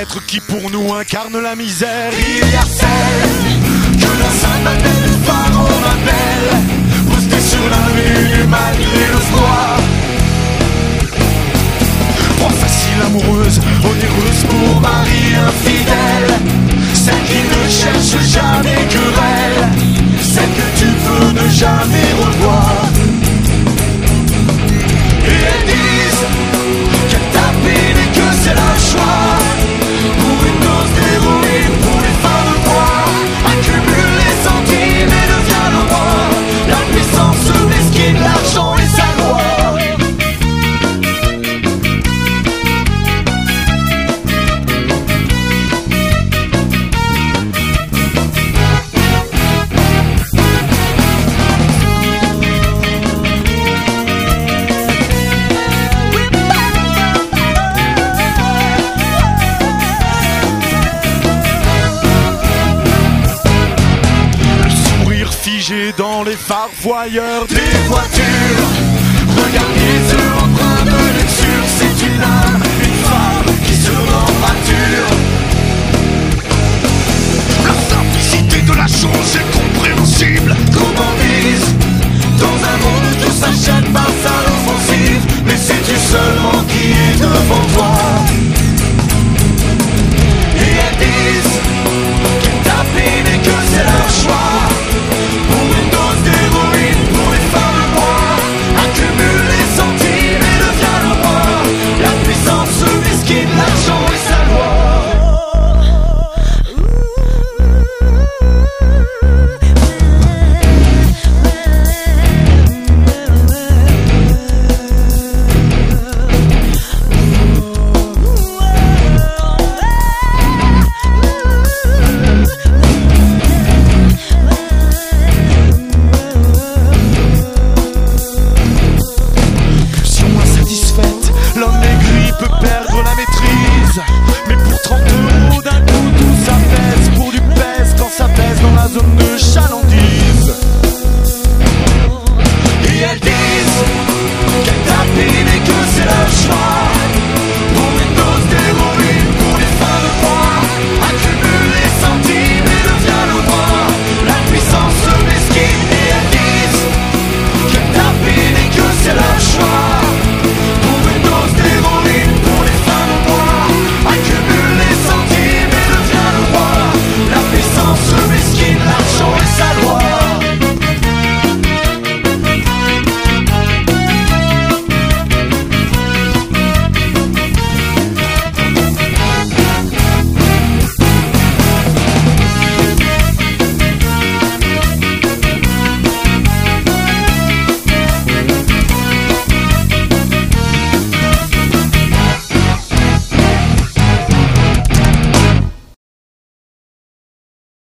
L'autre qui pour nous incarne la misère. Il y a celle que la m'appelle, le pharaon m'appelle, posté sur la rue malgré le froid. Proie facile amoureuse, onéreuse Pour Marie infidèle, celle qui ne cherche jamais querelle, celle que tu veux ne jamais revoir. Dans les phares voyeurs des voitures, regarde les yeux empreints de lecture, c'est une âme, une femme qui se rend mature. La simplicité de la chose